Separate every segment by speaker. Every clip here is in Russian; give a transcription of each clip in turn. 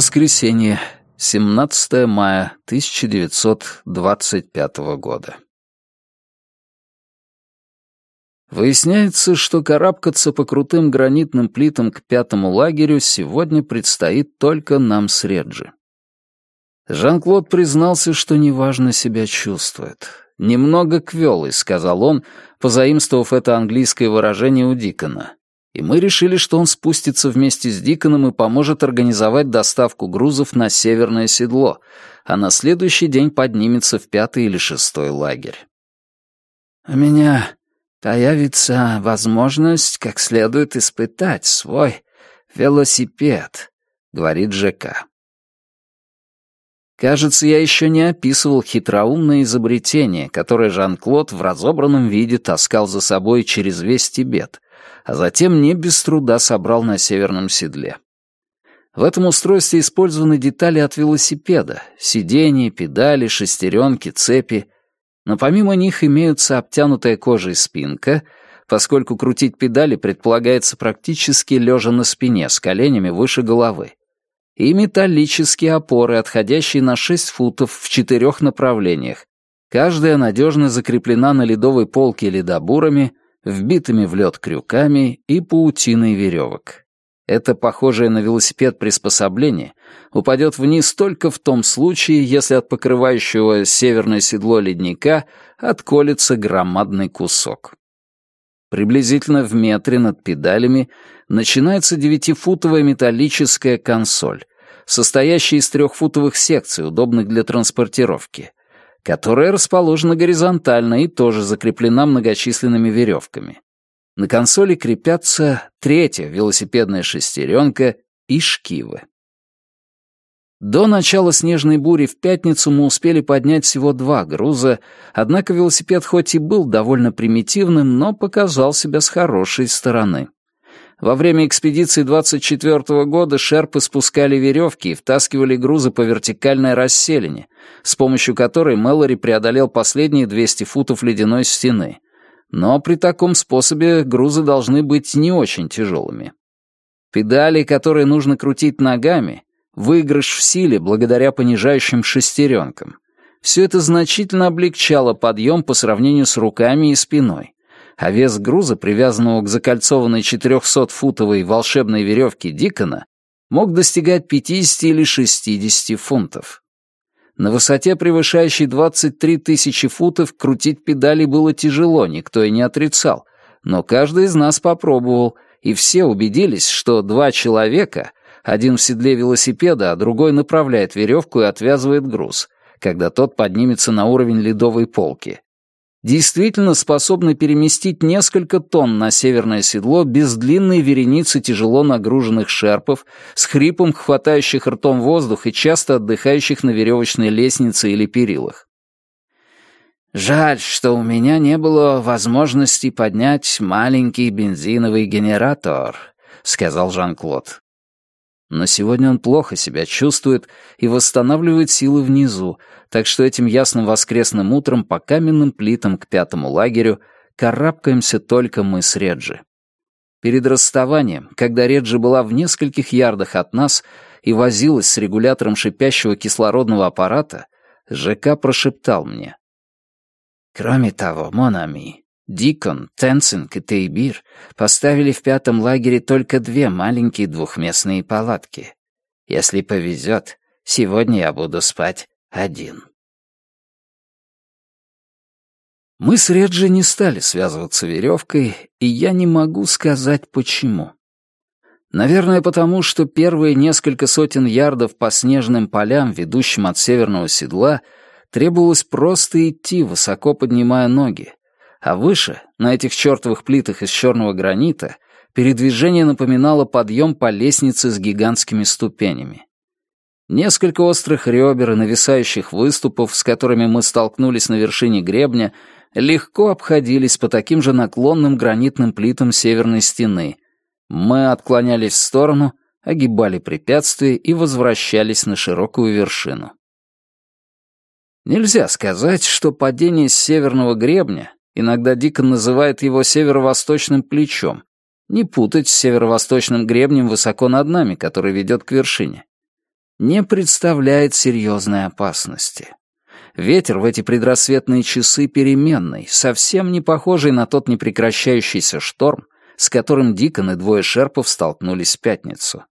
Speaker 1: Воскресенье, 17 мая 1925 года. Выясняется, что карабкаться по крутым гранитным плитам к пятому лагерю сегодня предстоит только нам с Реджи. Жан-Клод признался, что неважно себя чувствует. «Немного квелый», — сказал он, позаимствовав это английское выражение у Дикона и мы решили, что он спустится вместе с Диконом и поможет организовать доставку грузов на северное седло, а на следующий день поднимется в пятый или шестой лагерь. «У меня появится возможность как следует испытать свой велосипед», — говорит ЖК. Кажется, я еще не описывал хитроумное изобретение, которое Жан-Клод в разобранном виде таскал за собой через весь Тибет — а затем не без труда собрал на северном седле. В этом устройстве использованы детали от велосипеда — сиденья, педали, шестеренки, цепи. Но помимо них имеются обтянутая кожей спинка, поскольку крутить педали предполагается практически лежа на спине с коленями выше головы, и металлические опоры, отходящие на 6 футов в четырех направлениях. Каждая надежно закреплена на ледовой полке ледобурами, вбитыми в лед крюками и паутиной веревок. Это похожее на велосипед приспособление упадет вниз только в том случае, если от покрывающего северное седло ледника отколется громадный кусок. Приблизительно в метре над педалями начинается девятифутовая металлическая консоль, состоящая из трехфутовых секций, удобных для транспортировки, которая расположена горизонтально и тоже закреплена многочисленными веревками. На консоли крепятся третья велосипедная шестеренка и шкивы. До начала снежной бури в пятницу мы успели поднять всего два груза, однако велосипед хоть и был довольно примитивным, но показал себя с хорошей стороны. Во время экспедиции 24 года шерпы спускали веревки и втаскивали грузы по вертикальной расселине, с помощью которой Мэлори преодолел последние 200 футов ледяной стены. Но при таком способе грузы должны быть не очень тяжелыми. Педали, которые нужно крутить ногами, выигрыш в силе благодаря понижающим шестеренкам. Все это значительно облегчало подъем по сравнению с руками и спиной а вес груза, привязанного к закольцованной 400-футовой волшебной веревке Дикона, мог достигать 50 или 60 фунтов. На высоте, превышающей 23 тысячи футов, крутить педали было тяжело, никто и не отрицал, но каждый из нас попробовал, и все убедились, что два человека, один в седле велосипеда, а другой направляет веревку и отвязывает груз, когда тот поднимется на уровень ледовой полки, действительно способны переместить несколько тонн на северное седло без длинной вереницы тяжело нагруженных шерпов, с хрипом хватающих ртом воздух и часто отдыхающих на веревочной лестнице или перилах. «Жаль, что у меня не было возможности поднять маленький бензиновый генератор», — сказал Жан-Клод. Но сегодня он плохо себя чувствует и восстанавливает силы внизу, так что этим ясным воскресным утром по каменным плитам к пятому лагерю карабкаемся только мы с Реджи. Перед расставанием, когда Реджи была в нескольких ярдах от нас и возилась с регулятором шипящего кислородного аппарата, ЖК прошептал мне. «Кроме того, Монами, Дикон, Тенцинг и Тейбир поставили в пятом лагере только две маленькие двухместные палатки. Если повезет, сегодня я буду спать один. Мы с Реджи не стали связываться веревкой, и я не могу сказать почему. Наверное, потому что первые несколько сотен ярдов по снежным полям, ведущим от северного седла, требовалось просто идти, высоко поднимая ноги, а выше, на этих чертовых плитах из черного гранита, передвижение напоминало подъем по лестнице с гигантскими ступенями. Несколько острых ребер и нависающих выступов, с которыми мы столкнулись на вершине гребня, легко обходились по таким же наклонным гранитным плитам северной стены. Мы отклонялись в сторону, огибали препятствия и возвращались на широкую вершину. Нельзя сказать, что падение с северного гребня Иногда Дикон называет его северо-восточным плечом. Не путать с северо-восточным гребнем высоко над нами, который ведет к вершине. не представляет серьезной опасности. Ветер в эти предрассветные часы переменный, совсем не похожий на тот непрекращающийся шторм, с которым Дикон и двое шерпов столкнулись в пятницу.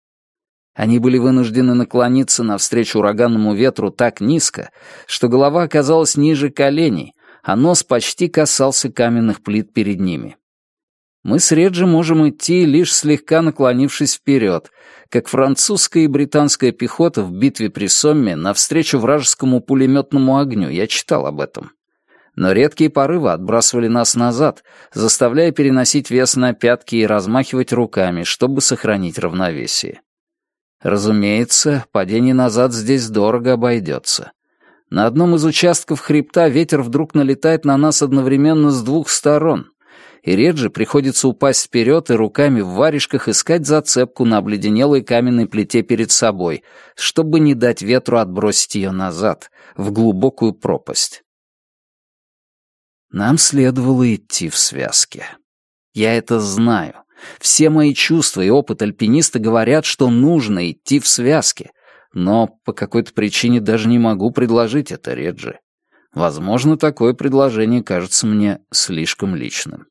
Speaker 1: Они были вынуждены наклониться навстречу ураганному ветру так низко, что голова оказалась ниже коленей, а нос почти касался каменных плит перед ними. Мы с Реджи можем идти, лишь слегка наклонившись вперед, как французская и британская пехота в битве при Сомме навстречу вражескому пулеметному огню, я читал об этом. Но редкие порывы отбрасывали нас назад, заставляя переносить вес на пятки и размахивать руками, чтобы сохранить равновесие. Разумеется, падение назад здесь дорого обойдется. На одном из участков хребта ветер вдруг налетает на нас одновременно с двух сторон, и Реджи приходится упасть вперед и руками в варежках искать зацепку на обледенелой каменной плите перед собой, чтобы не дать ветру отбросить ее назад, в глубокую пропасть. Нам следовало идти в связке. Я это знаю. Все мои чувства и опыт альпиниста говорят, что нужно идти в связке, но по какой-то причине даже не могу предложить это Реджи. Возможно, такое предложение кажется мне слишком личным.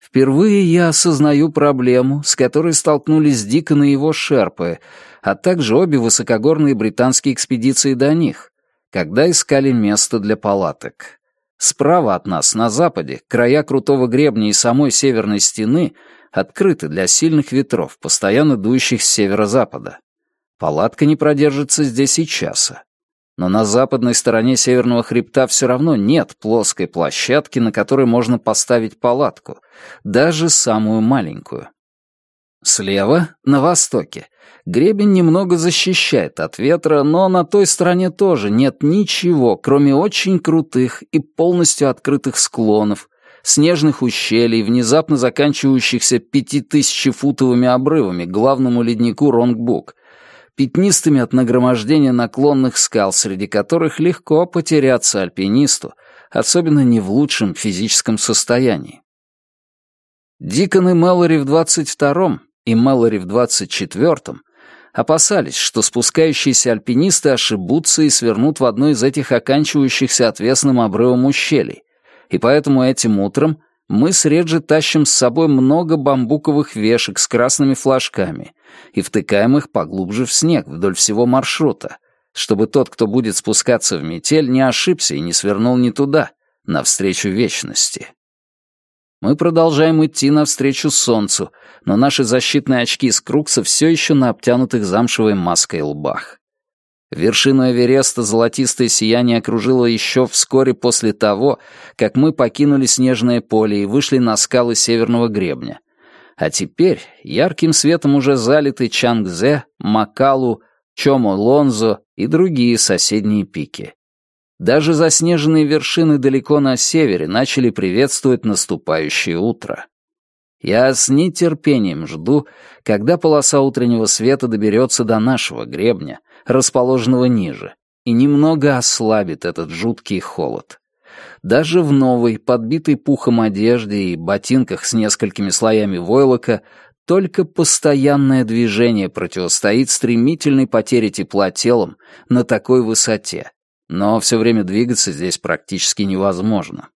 Speaker 1: Впервые я осознаю проблему, с которой столкнулись Дикон и его шерпы, а также обе высокогорные британские экспедиции до них, когда искали место для палаток. Справа от нас, на западе, края крутого гребня и самой северной стены открыты для сильных ветров, постоянно дующих с северо-запада. Палатка не продержится здесь и часа. Но на западной стороне северного хребта все равно нет плоской площадки, на которой можно поставить палатку, даже самую маленькую. Слева, на востоке, гребень немного защищает от ветра, но на той стороне тоже нет ничего, кроме очень крутых и полностью открытых склонов, снежных ущелий, внезапно заканчивающихся пятитысячефутовыми обрывами главному леднику Ронгбук, пятнистыми от нагромождения наклонных скал, среди которых легко потеряться альпинисту, особенно не в лучшем физическом состоянии. Дикон и Мэлори в 22-м и Мэлори в 24-м опасались, что спускающиеся альпинисты ошибутся и свернут в одно из этих оканчивающихся отвесным обрывом ущелий, и поэтому этим утром мы с Реджи тащим с собой много бамбуковых вешек с красными флажками и втыкаем их поглубже в снег вдоль всего маршрута, чтобы тот, кто будет спускаться в метель, не ошибся и не свернул не туда, навстречу вечности. Мы продолжаем идти навстречу солнцу, но наши защитные очки из Крукса все еще на обтянутых замшевой маской лбах. Вершину Эвереста золотистое сияние окружило еще вскоре после того, как мы покинули снежное поле и вышли на скалы северного гребня. А теперь ярким светом уже залиты Чангзе, Макалу, Чомо-Лонзо и другие соседние пики. Даже заснеженные вершины далеко на севере начали приветствовать наступающее утро. Я с нетерпением жду, когда полоса утреннего света доберется до нашего гребня, расположенного ниже, и немного ослабит этот жуткий холод. Даже в новой, подбитой пухом одежде и ботинках с несколькими слоями войлока только постоянное движение противостоит стремительной потере тепла телом на такой высоте, но все время двигаться здесь практически невозможно.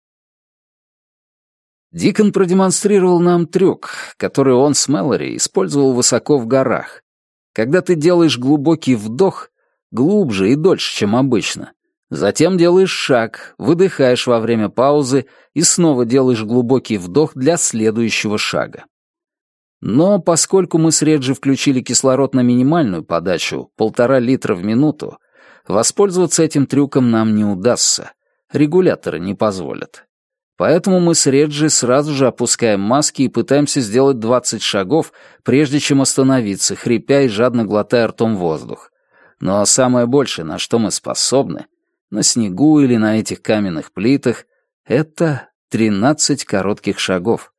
Speaker 1: Дикон продемонстрировал нам трюк, который он с Мэлори использовал высоко в горах. Когда ты делаешь глубокий вдох, глубже и дольше, чем обычно, затем делаешь шаг, выдыхаешь во время паузы и снова делаешь глубокий вдох для следующего шага. Но поскольку мы с Реджи включили кислород на минимальную подачу, полтора литра в минуту, воспользоваться этим трюком нам не удастся. Регуляторы не позволят. Поэтому мы с Реджи сразу же опускаем маски и пытаемся сделать 20 шагов, прежде чем остановиться, хрипя и жадно глотая ртом воздух. Но самое большее, на что мы способны, на снегу или на этих каменных плитах, это 13 коротких шагов.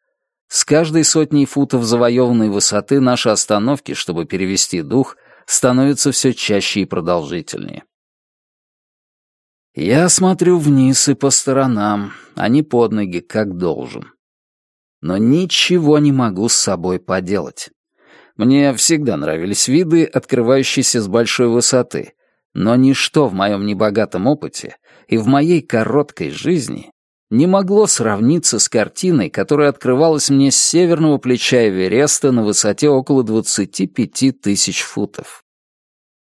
Speaker 1: С каждой сотней футов завоеванной высоты наши остановки, чтобы перевести дух, становятся все чаще и продолжительнее. Я смотрю вниз и по сторонам, а не под ноги, как должен. Но ничего не могу с собой поделать. Мне всегда нравились виды, открывающиеся с большой высоты, но ничто в моем небогатом опыте и в моей короткой жизни не могло сравниться с картиной, которая открывалась мне с северного плеча Эвереста на высоте около 25 тысяч футов.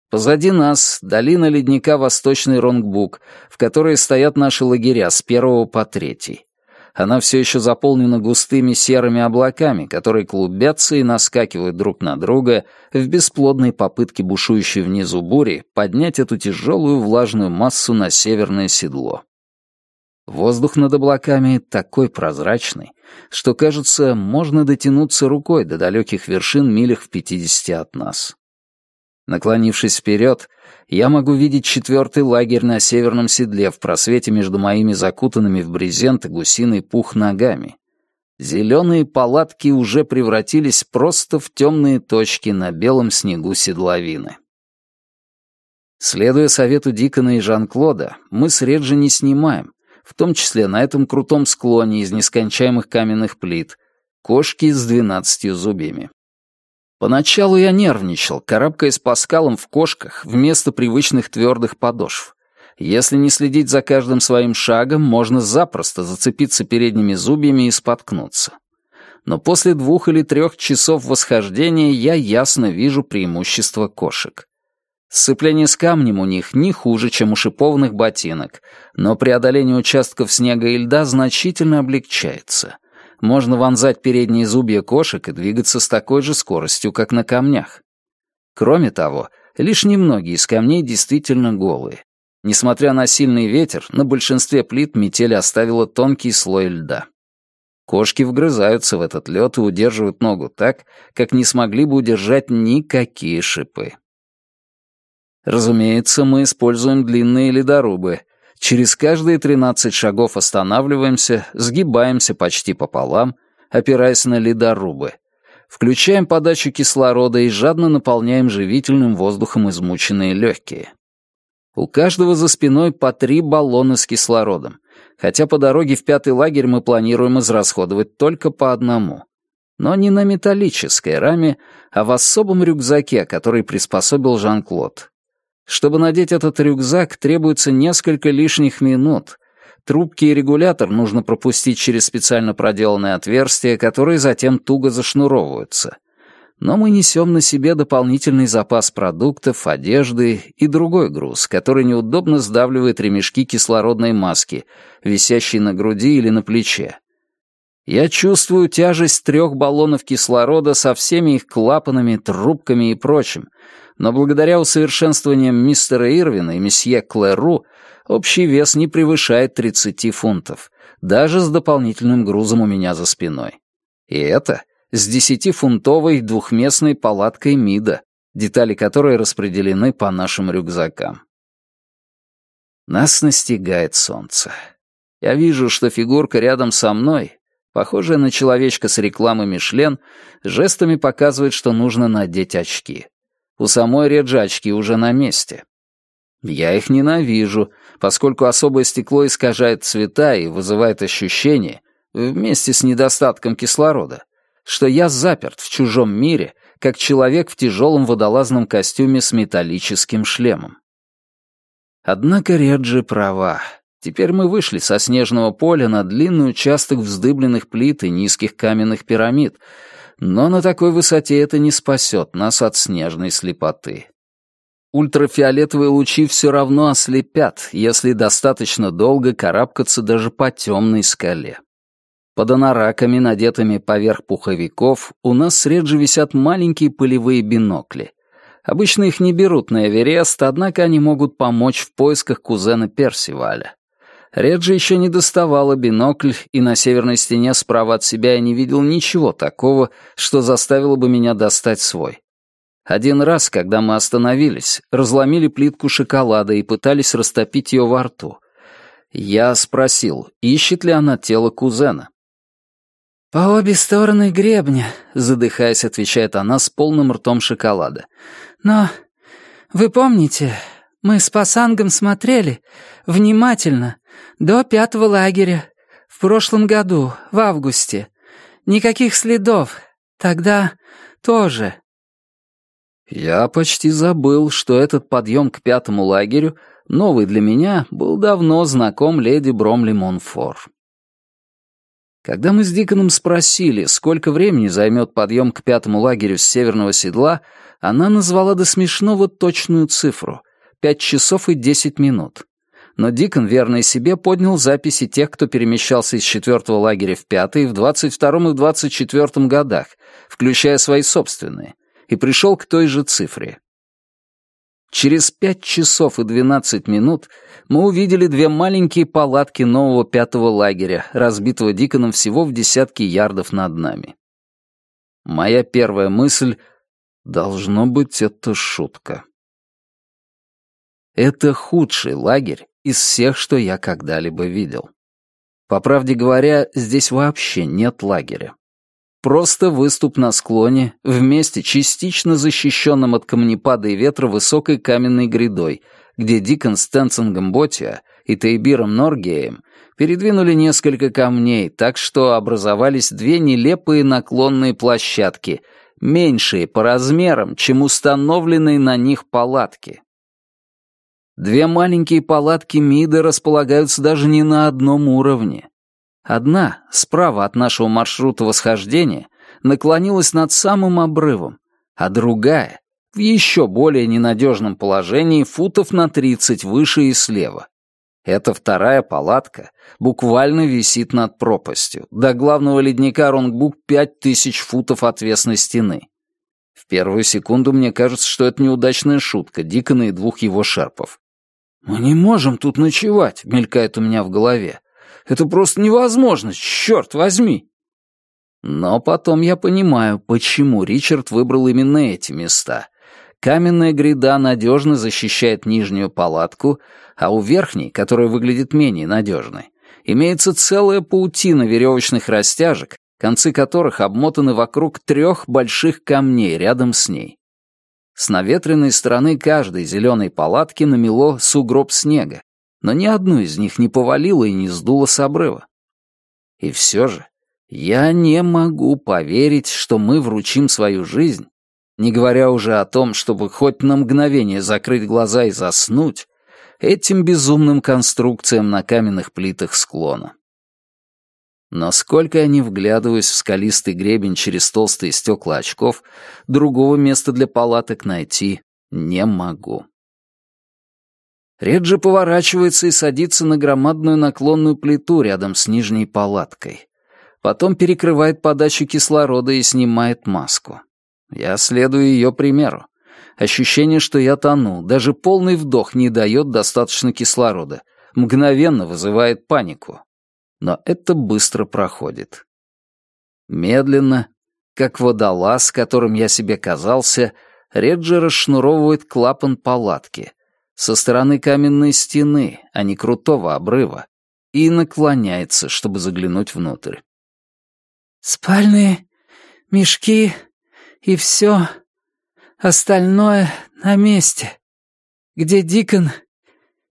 Speaker 1: Позади нас долина ледника Восточный Ронгбук, в которой стоят наши лагеря с первого по третий. Она все еще заполнена густыми серыми облаками, которые клубятся и наскакивают друг на друга в бесплодной попытке бушующей внизу бури поднять эту тяжелую влажную массу на северное седло. Воздух над облаками такой прозрачный, что, кажется, можно дотянуться рукой до далеких вершин милях в пятидесяти от нас. Наклонившись вперед, я могу видеть четвертый лагерь на северном седле в просвете между моими закутанными в брезент и гусиный пух ногами. Зеленые палатки уже превратились просто в темные точки на белом снегу седловины. Следуя совету Дикона и Жан-Клода, мы с Реджи не снимаем, в том числе на этом крутом склоне из нескончаемых каменных плит, кошки с двенадцатью зубьями. Поначалу я нервничал, карабкаясь по скалам в кошках вместо привычных твердых подошв. Если не следить за каждым своим шагом, можно запросто зацепиться передними зубьями и споткнуться. Но после двух или трех часов восхождения я ясно вижу преимущество кошек. Сцепление с камнем у них не хуже, чем у шипованных ботинок, но преодоление участков снега и льда значительно облегчается. Можно вонзать передние зубья кошек и двигаться с такой же скоростью, как на камнях. Кроме того, лишь немногие из камней действительно голые. Несмотря на сильный ветер, на большинстве плит метель оставила тонкий слой льда. Кошки вгрызаются в этот лед и удерживают ногу так, как не смогли бы удержать никакие шипы. Разумеется, мы используем длинные ледорубы. Через каждые 13 шагов останавливаемся, сгибаемся почти пополам, опираясь на ледорубы. Включаем подачу кислорода и жадно наполняем живительным воздухом измученные легкие. У каждого за спиной по три баллона с кислородом, хотя по дороге в пятый лагерь мы планируем израсходовать только по одному. Но не на металлической раме, а в особом рюкзаке, который приспособил Жан-Клод. Чтобы надеть этот рюкзак, требуется несколько лишних минут. Трубки и регулятор нужно пропустить через специально проделанные отверстия, которые затем туго зашнуровываются. Но мы несем на себе дополнительный запас продуктов, одежды и другой груз, который неудобно сдавливает ремешки кислородной маски, висящие на груди или на плече. Я чувствую тяжесть трех баллонов кислорода со всеми их клапанами, трубками и прочим, но благодаря усовершенствованиям мистера Ирвина и месье Клэру общий вес не превышает 30 фунтов, даже с дополнительным грузом у меня за спиной. И это с десятифунтовой двухместной палаткой МИДа, детали которой распределены по нашим рюкзакам. Нас настигает солнце. Я вижу, что фигурка рядом со мной, похожая на человечка с рекламы Мишлен, жестами показывает, что нужно надеть очки. У самой реджачки уже на месте. Я их ненавижу, поскольку особое стекло искажает цвета и вызывает ощущение, вместе с недостатком кислорода, что я заперт в чужом мире, как человек в тяжелом водолазном костюме с металлическим шлемом. Однако Реджи права. Теперь мы вышли со снежного поля на длинный участок вздыбленных плит и низких каменных пирамид, но на такой высоте это не спасет нас от снежной слепоты. Ультрафиолетовые лучи все равно ослепят, если достаточно долго карабкаться даже по темной скале. Под анараками, надетыми поверх пуховиков, у нас с Реджи висят маленькие полевые бинокли. Обычно их не берут на Эверест, однако они могут помочь в поисках кузена Персиваля. Реджи еще не доставала бинокль, и на северной стене справа от себя я не видел ничего такого, что заставило бы меня достать свой. Один раз, когда мы остановились, разломили плитку шоколада и пытались растопить ее во рту. Я спросил, ищет ли она тело кузена. «По обе стороны гребня», — задыхаясь, отвечает она с полным ртом шоколада. «Но вы помните, мы с Пасангом смотрели внимательно, до пятого лагеря. В прошлом году, в августе. Никаких следов. Тогда тоже. Я почти забыл, что этот подъем к пятому лагерю, новый для меня, был давно знаком леди Бромли Монфор. Когда мы с Диконом спросили, сколько времени займет подъем к пятому лагерю с северного седла, она назвала до смешного точную цифру — пять часов и десять минут. Но Дикон, верный себе, поднял записи тех, кто перемещался из четвертого лагеря в пятый в двадцать втором и в двадцать четвертом годах, включая свои собственные, и пришел к той же цифре. Через пять часов и двенадцать минут мы увидели две маленькие палатки нового пятого лагеря, разбитого Диконом всего в десятки ярдов над нами. Моя первая мысль — должно быть, это шутка. Это худший лагерь из всех, что я когда-либо видел. По правде говоря, здесь вообще нет лагеря. Просто выступ на склоне, вместе частично защищенным от камнепада и ветра высокой каменной грядой, где Дикон с Тенцингом Ботия и Тейбиром Норгеем передвинули несколько камней, так что образовались две нелепые наклонные площадки, меньшие по размерам, чем установленные на них палатки. Две маленькие палатки МИДа располагаются даже не на одном уровне. Одна, справа от нашего маршрута восхождения, наклонилась над самым обрывом, а другая, в еще более ненадежном положении, футов на 30 выше и слева. Эта вторая палатка буквально висит над пропастью. До главного ледника Ронгбук пять тысяч футов отвесной стены. В первую секунду мне кажется, что это неудачная шутка Дикона и двух его шерпов. «Мы не можем тут ночевать», — мелькает у меня в голове. Это просто невозможно, черт возьми!» Но потом я понимаю, почему Ричард выбрал именно эти места. Каменная гряда надежно защищает нижнюю палатку, а у верхней, которая выглядит менее надежной, имеется целая паутина веревочных растяжек, концы которых обмотаны вокруг трех больших камней рядом с ней. С наветренной стороны каждой зеленой палатки намело сугроб снега, но ни одну из них не повалило и не сдуло с обрыва. И все же я не могу поверить, что мы вручим свою жизнь, не говоря уже о том, чтобы хоть на мгновение закрыть глаза и заснуть, этим безумным конструкциям на каменных плитах склона. Но сколько я не вглядываюсь в скалистый гребень через толстые стекла очков, другого места для палаток найти не могу. Реджи поворачивается и садится на громадную наклонную плиту рядом с нижней палаткой. Потом перекрывает подачу кислорода и снимает маску. Я следую ее примеру. Ощущение, что я тону, даже полный вдох не дает достаточно кислорода, мгновенно вызывает панику. Но это быстро проходит. Медленно, как водолаз, которым я себе казался, Реджи расшнуровывает клапан палатки, со стороны каменной стены, а не крутого обрыва, и наклоняется, чтобы заглянуть внутрь. «Спальные мешки и все остальное на месте, где Дикон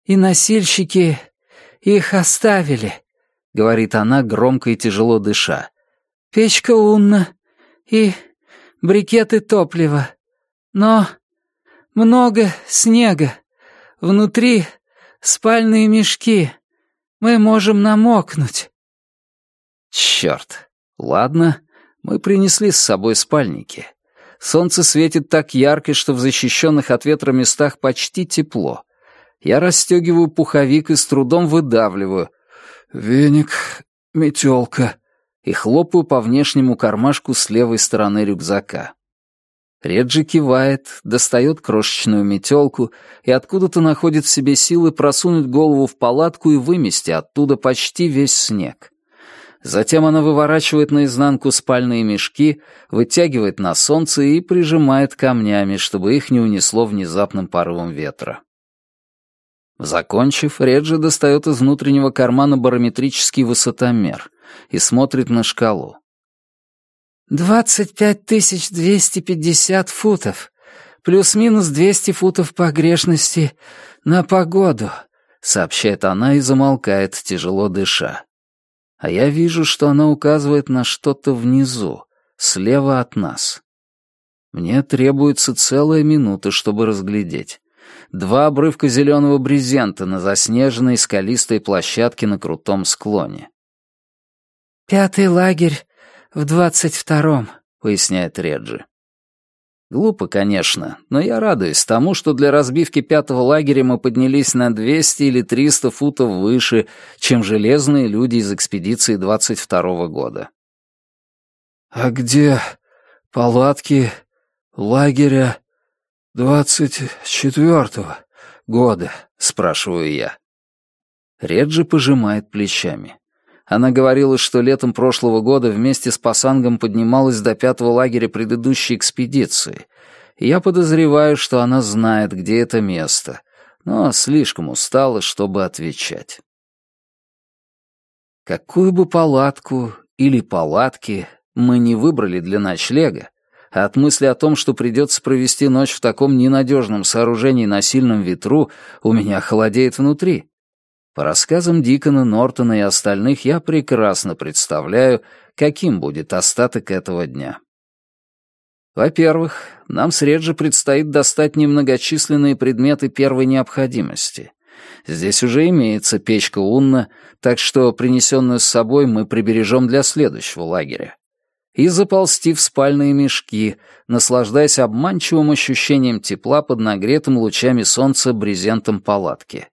Speaker 1: и носильщики их оставили», — говорит она, громко и тяжело дыша. «Печка унна и брикеты топлива, но много снега. Внутри спальные мешки. Мы можем намокнуть». Черт. Ладно, мы принесли с собой спальники. Солнце светит так ярко, что в защищенных от ветра местах почти тепло. Я расстегиваю пуховик и с трудом выдавливаю. Веник, метелка. И хлопаю по внешнему кармашку с левой стороны рюкзака. Реджи кивает, достает крошечную метелку и откуда-то находит в себе силы просунуть голову в палатку и вымести оттуда почти весь снег. Затем она выворачивает наизнанку спальные мешки, вытягивает на солнце и прижимает камнями, чтобы их не унесло внезапным порывом ветра. Закончив, Реджи достает из внутреннего кармана барометрический высотомер и смотрит на шкалу. «Двадцать пять тысяч двести пятьдесят футов, плюс-минус двести футов погрешности на погоду», — сообщает она и замолкает, тяжело дыша. А я вижу, что она указывает на что-то внизу, слева от нас. Мне требуется целая минута, чтобы разглядеть. Два обрывка зеленого брезента на заснеженной скалистой площадке на крутом склоне.
Speaker 2: «Пятый лагерь в двадцать втором», — поясняет Реджи.
Speaker 1: Глупо, конечно, но я радуюсь тому, что для разбивки пятого лагеря мы поднялись на 200 или 300 футов выше, чем железные люди из экспедиции 22 года.
Speaker 3: «А где палатки лагеря 24-го года?» — спрашиваю я.
Speaker 1: Реджи пожимает плечами. Она говорила, что летом прошлого года вместе с Пасангом поднималась до пятого лагеря предыдущей экспедиции. Я подозреваю, что она знает, где это место, но слишком устала, чтобы отвечать. Какую бы палатку или палатки мы не выбрали для ночлега, от мысли о том, что придется провести ночь в таком ненадежном сооружении на сильном ветру, у меня холодеет внутри. По рассказам Дикона, Нортона и остальных я прекрасно представляю, каким будет остаток этого дня. Во-первых, нам с Реджи предстоит достать немногочисленные предметы первой необходимости. Здесь уже имеется печка Унна, так что принесенную с собой мы прибережем для следующего лагеря. И заползти в спальные мешки, наслаждаясь обманчивым ощущением тепла под нагретым лучами солнца брезентом палатки.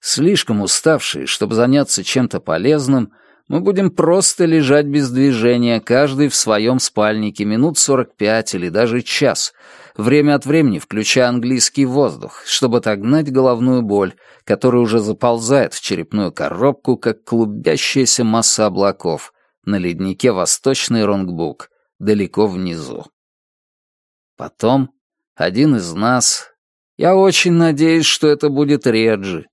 Speaker 1: Слишком уставшие, чтобы заняться чем-то полезным, мы будем просто лежать без движения, каждый в своем спальнике минут сорок пять или даже час, время от времени включая английский воздух, чтобы отогнать головную боль, которая уже заползает в черепную коробку, как клубящаяся масса облаков на леднике Восточный Ронгбук, далеко внизу. Потом один из нас, я очень надеюсь, что это будет Реджи,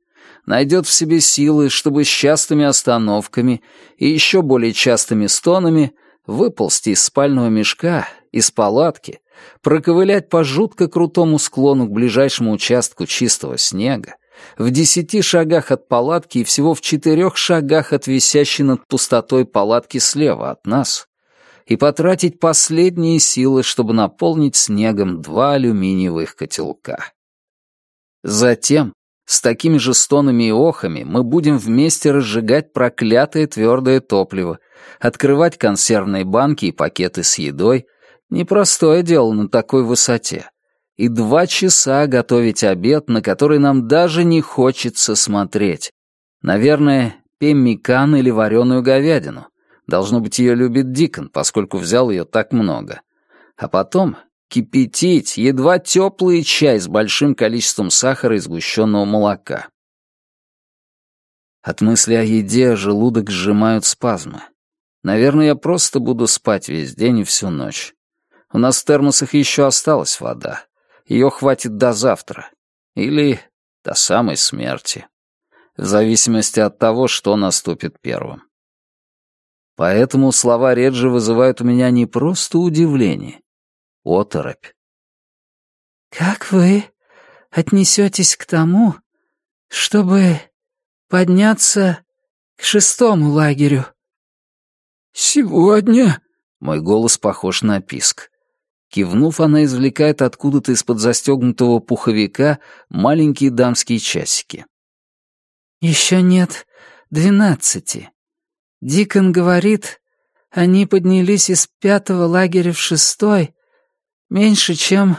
Speaker 1: найдет в себе силы, чтобы с частыми остановками и еще более частыми стонами выползти из спального мешка, из палатки, проковылять по жутко крутому склону к ближайшему участку чистого снега, в десяти шагах от палатки и всего в четырех шагах от висящей над пустотой палатки слева от нас, и потратить последние силы, чтобы наполнить снегом два алюминиевых котелка. Затем с такими же стонами и охами мы будем вместе разжигать проклятое твердое топливо, открывать консервные банки и пакеты с едой. Непростое дело на такой высоте. И два часа готовить обед, на который нам даже не хочется смотреть. Наверное, пеммикан или вареную говядину. Должно быть, ее любит Дикон, поскольку взял ее так много. А потом кипятить едва теплый чай с большим количеством сахара и сгущенного молока. От мысли о еде желудок сжимают спазмы. Наверное, я просто буду спать весь день и всю ночь. У нас в термосах еще осталась вода. Ее хватит до завтра. Или до самой смерти. В зависимости от того, что наступит первым. Поэтому слова Реджи вызывают у меня не просто удивление, оторопь.
Speaker 2: «Как вы отнесетесь к тому, чтобы подняться к шестому лагерю?»
Speaker 3: «Сегодня?»
Speaker 1: — мой голос похож на писк. Кивнув, она извлекает откуда-то из-под застегнутого пуховика маленькие дамские часики.
Speaker 2: «Еще нет двенадцати. Дикон говорит, они поднялись из пятого лагеря в шестой, Меньше, чем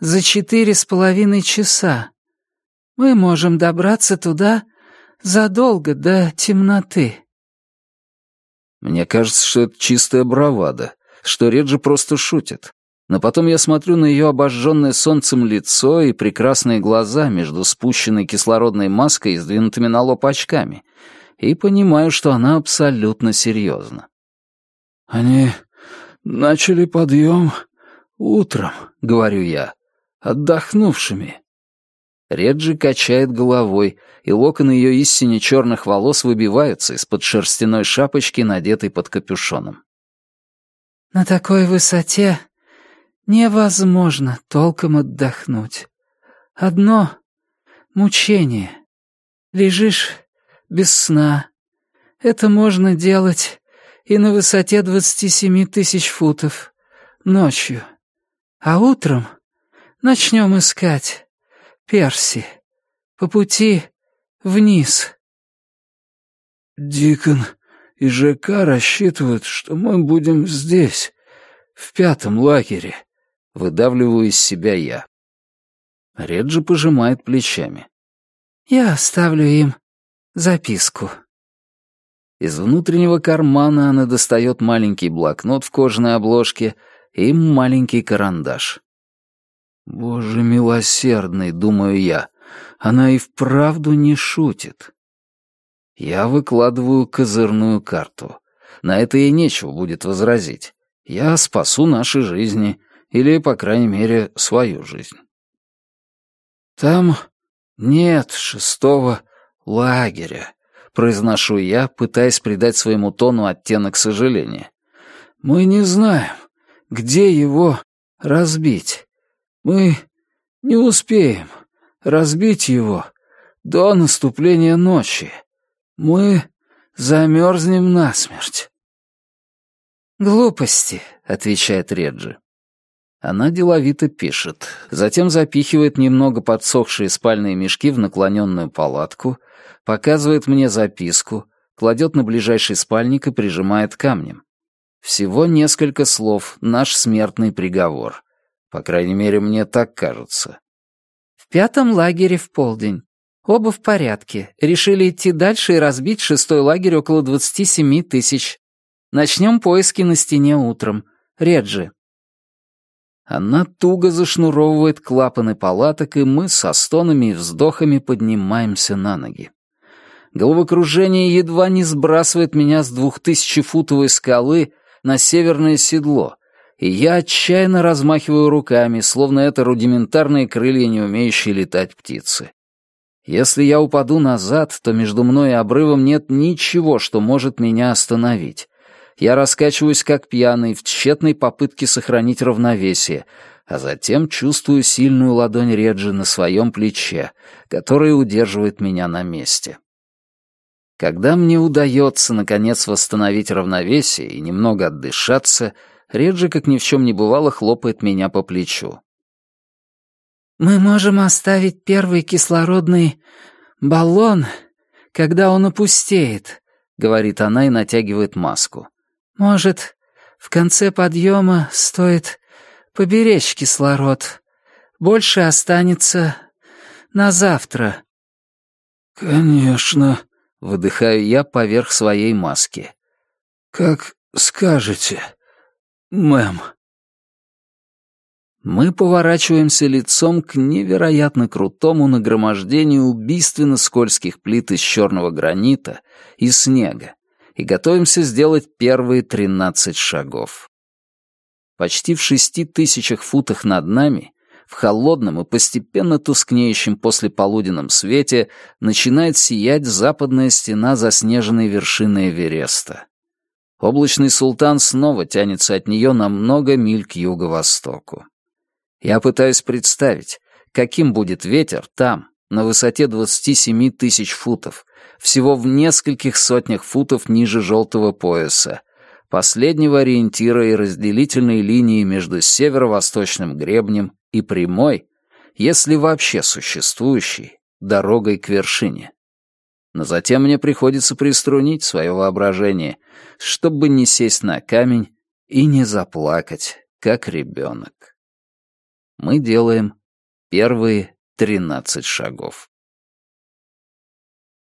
Speaker 2: за четыре с половиной часа. Мы можем добраться туда задолго до темноты.
Speaker 1: Мне кажется, что это чистая бравада, что Реджи просто шутит. Но потом я смотрю на ее обожженное солнцем лицо и прекрасные глаза между спущенной кислородной маской и сдвинутыми на лоб очками, и понимаю, что она абсолютно серьезна.
Speaker 3: «Они начали подъем «Утром», — говорю я, — «отдохнувшими».
Speaker 1: Реджи качает головой, и локоны ее истине черных волос выбиваются из-под шерстяной шапочки, надетой под капюшоном.
Speaker 2: «На такой высоте невозможно толком отдохнуть. Одно — мучение. Лежишь без сна. Это можно делать и на высоте двадцати семи тысяч футов, ночью. А утром начнем искать Перси по пути вниз.
Speaker 3: Дикон и ЖК рассчитывают, что мы будем здесь, в пятом лагере. Выдавливаю из себя я.
Speaker 1: Реджи пожимает плечами.
Speaker 2: Я оставлю им записку.
Speaker 1: Из внутреннего кармана она достает маленький блокнот в кожаной обложке и маленький карандаш. «Боже милосердный», — думаю я, — она и вправду не шутит. Я выкладываю козырную карту. На это ей нечего будет возразить. Я спасу наши жизни, или, по крайней мере, свою жизнь. Там нет шестого лагеря, произношу я, пытаясь придать своему тону оттенок сожаления. Мы не знаем, где его разбить. Мы не успеем разбить его до наступления ночи. Мы замерзнем насмерть. «Глупости», — отвечает Реджи. Она деловито пишет, затем запихивает немного подсохшие спальные мешки в наклоненную палатку, показывает мне записку, кладет на ближайший спальник и прижимает камнем. Всего несколько слов, наш смертный приговор. По крайней мере, мне так кажется.
Speaker 2: В пятом лагере в полдень. Оба в порядке. Решили идти дальше и разбить шестой лагерь около 27 тысяч. Начнем поиски на стене утром. Реджи.
Speaker 1: Она туго зашнуровывает клапаны палаток, и мы со стонами и вздохами поднимаемся на ноги. Головокружение едва не сбрасывает меня с двухтысячефутовой скалы на северное седло, и я отчаянно размахиваю руками, словно это рудиментарные крылья, не умеющие летать птицы. Если я упаду назад, то между мной и обрывом нет ничего, что может меня остановить. Я раскачиваюсь как пьяный в тщетной попытке сохранить равновесие, а затем чувствую сильную ладонь Реджи на своем плече, которая удерживает меня на месте. Когда мне удается, наконец, восстановить равновесие и немного отдышаться, Реджи, как ни в чем не бывало, хлопает меня по плечу.
Speaker 2: «Мы можем оставить первый кислородный баллон, когда он опустеет», — говорит она и натягивает маску. «Может, в конце подъема стоит поберечь кислород. Больше останется на завтра».
Speaker 3: «Конечно», —
Speaker 1: выдыхаю я поверх своей маски.
Speaker 3: «Как скажете, мэм».
Speaker 1: Мы поворачиваемся лицом к невероятно крутому нагромождению убийственно скользких плит из черного гранита и снега и готовимся сделать первые тринадцать шагов. Почти в шести тысячах футах над нами, в холодном и постепенно тускнеющем послеполуденном свете, начинает сиять западная стена заснеженной вершины Эвереста. Облачный султан снова тянется от нее на много миль к юго-востоку. Я пытаюсь представить, каким будет ветер там, на высоте 27 тысяч футов, всего в нескольких сотнях футов ниже желтого пояса, последнего ориентира и разделительной линии между северо-восточным гребнем и прямой, если вообще существующей, дорогой к вершине. Но затем мне приходится приструнить свое воображение, чтобы не сесть на камень и не заплакать, как ребенок мы делаем первые тринадцать шагов.